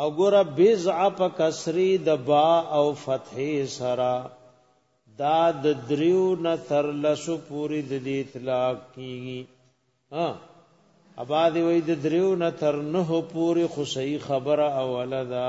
او ګوره بزع په کسری د با او فتحې سرا دا د دریو نه تر لسو پوری د دې اطلاق کیږي ها ابا دی وای د دریو نه تر نه پوری خو صحیح خبره اوله ده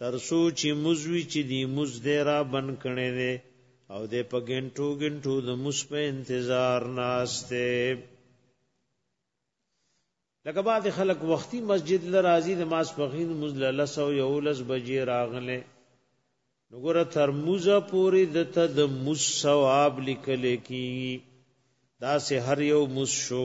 تر څو چې مزوی چې دی مز دی را بن کړي دی او د په ګنټو ګنټو د مز په انتظار ناشته لکه بعد خلک وختي مسجد لرازي د ماسپخین مز لس او یولس بجې راغله نګوره تر موزه پوری د ته د مز ثواب لیکل کی دا سه هر یو مز شو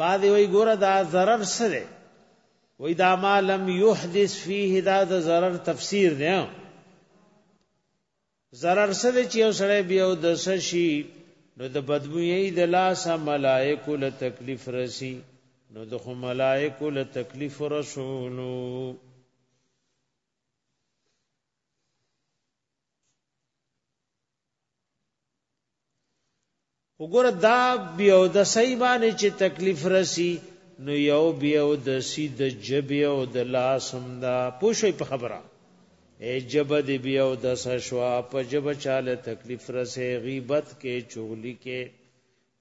بعد وی ګوره دا ضرر سره وی دا ما لم يحدث فيه دا د ضرر تفسیر دی ضرر سره چې یو سره بیا د سشي نو د بدبوې د لاس ملائکه له تکلیف رسی نو د خو ملائکه له تکلیف رسولو وګوره دا بیا د سای باندې چې تکلیف رسی نو یو بیا د سی د جب یو د لاسم دا پوښوي په خبره ای جب دی بیا د سشوا په جب چاله تکلیف رسې غیبت کې چغلی کې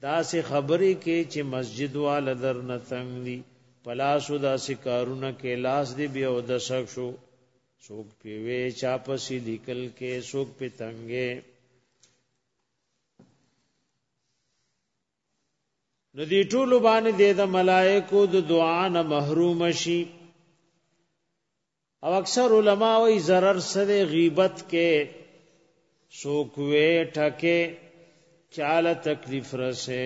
دا سه خبرې کې چې مسجد وال در نه تنگ دی پلاسو دا سه کارونه کې لاس دی بیا د سښو څوک پی وی چا پسی لیکل کې څوک پی تنګې نو دی ټول باندې د د ملائکو د دعا نه محروم شي او اکثر علما وی zarar سره غیبت کې څوک وی ټکه چاله تکلیف رسه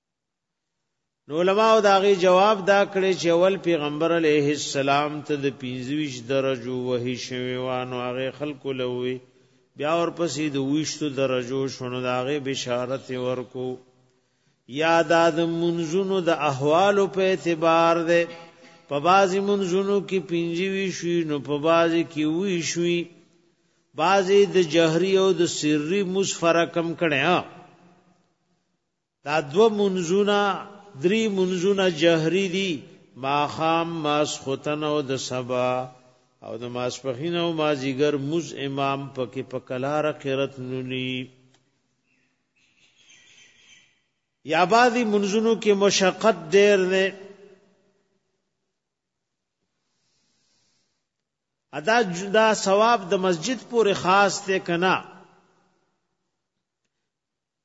نو علماء دا غي جواب دا کړي چې اول پیغمبر علیه السلام ته د 25 درجو وحی شوی و نو هغه خلق لوي بیا ورپسې د 20 درجو شونو دا غي بشارت ورکو یا دا د منزونو د احوال په اعتبار ده په بازي منزونو کې 25 شوی نو په بازي کې وی شوی بازي د جهري او د سری مصفرکم کړي دا دوه منځونه درې منځونه جهري دي ماښام ماسخوتن او د سبا او د ماسپخین او مازیګر مز امام پکې په کلار قرت نونی یا بعضی منځونو کې مشقت ډیر نه ادا دا ثواب د مسجد پورې خاص ته کنا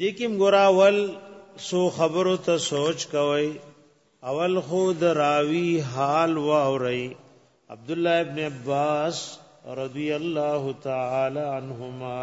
دیکیم ګراول سو خبرو ته سوچ کوي اول خو د راوی حال و اوري عبد الله ابن عباس رضی الله تعالی عنهما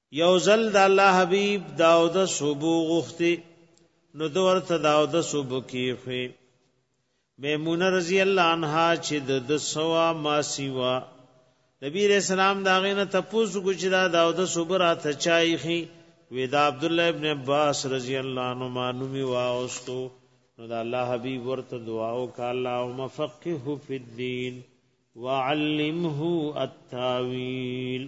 یو ځل د الله حبیب داو د صوبو غوخته نو د ورته داو د صوبو کیخه میمونه رضی الله عنها چې د سوا ما سیوا نبی رسول الله دا غینه تپوس ګجرا داو د صوبو راته چایخي ودا عبد الله ابن عباس رضی الله عنه مانومی واوستو نو دا الله حبیب ورته دعا وکړه اللهم فقهه فی الدین وعلمه التاویل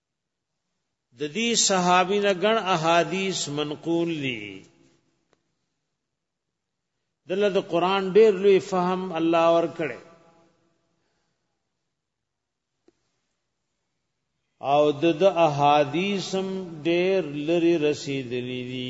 د دې صحابي نه ګڼ احادیث منقول دي دله د قران ډیر لوی فهم الله ور کړی او د د احادیثم ډیر لری رسیدلی دي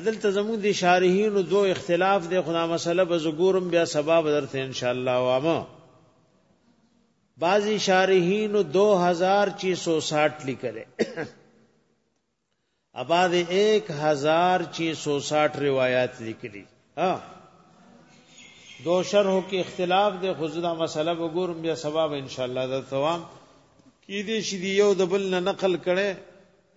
دلته زموږ د شارحینو دو اختلاف دی خو دا مسله به زه ګورم بیا سبا به درته انشاءالله وایم بعضی شارحینو 2660 لیکلی اباد 1660 روایات لیکلی ها دو شرحو کې اختلاف دی خو زه دا مسله به ګورم بیا سبا به انشاءالله درته وایم کې دې شې یو د بل نه نقل کړي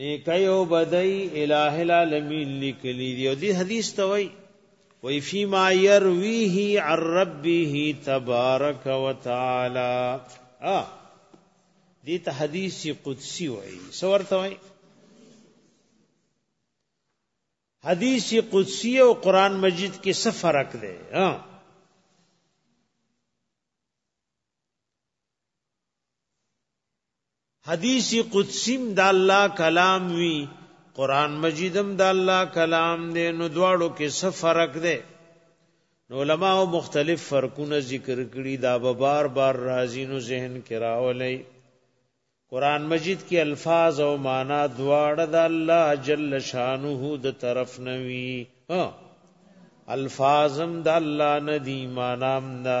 نیکي او بدی الٰه العالمین لیکلی دی او دی حدیث ته وای وی فيما يرويه عن ربه تبارك وتعالى اه دې ته حدیث قدسی وای سورته وای حدیث قدسی او قران مجید کې څه فرق دی ها حدیث قدسیم د الله کلام وی قران مجیدم د الله کلام دی نو دواړو کې څه فرق دی نو علما مختلف فرقونه ذکر کړي دا به بار بار راځي نو ذهن کې راولي قران مجید کې الفاظ او معنا دواړه د الله جل شانه د طرف نوي ها الفاظم د الله ندی مانام دا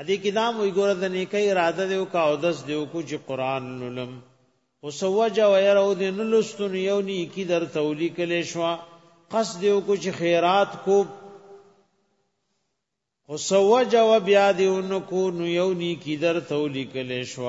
ادي کې دا مو ګوره د نیکي اراده دی او کا او دس دی کو چې قران نلم وسوجا ويرو د نلستون یو نیکی در تولی کله شو قصد دی کو چې خیرات کو وسوجا و بیا دی انکو نو یو نیکی در تولی کله شو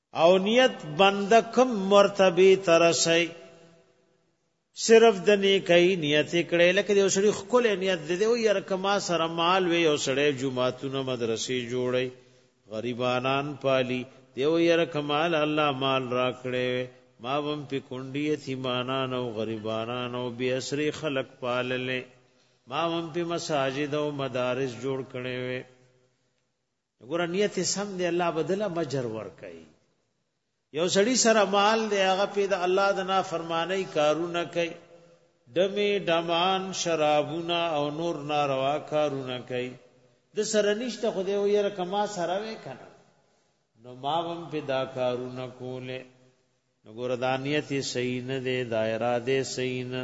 او نیت بند کم مرتبه ترسي صرف د نیکي نیت کړي لکه یو سړي خپل نیت دې او یار کما سره مال وي یو سړي جمعهتون مدرسې جوړي غریبانان پالي دیو یار کمال الله مال را کړي ما وم په کونډي یتیمانان او غریبانان او بي اسري خلق پاللې ما وم په مساجد او مدارس جوړ کړي ګور نیت سم دی الله بدله مجر ور کوي یو سړی سره مال دی هغه په د الله د نا فرمانی کارونه کوي دمه دمان شرابونه او نور ناروا کارونه کوي د سره نشته خو دی ویل کما سره وې کنه نو ما هم په دا کارونه کوله نو ګور دانیت صحیح نه دی دایره دی صحیح نه